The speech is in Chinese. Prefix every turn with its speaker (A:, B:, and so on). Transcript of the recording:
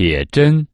A: 铁针。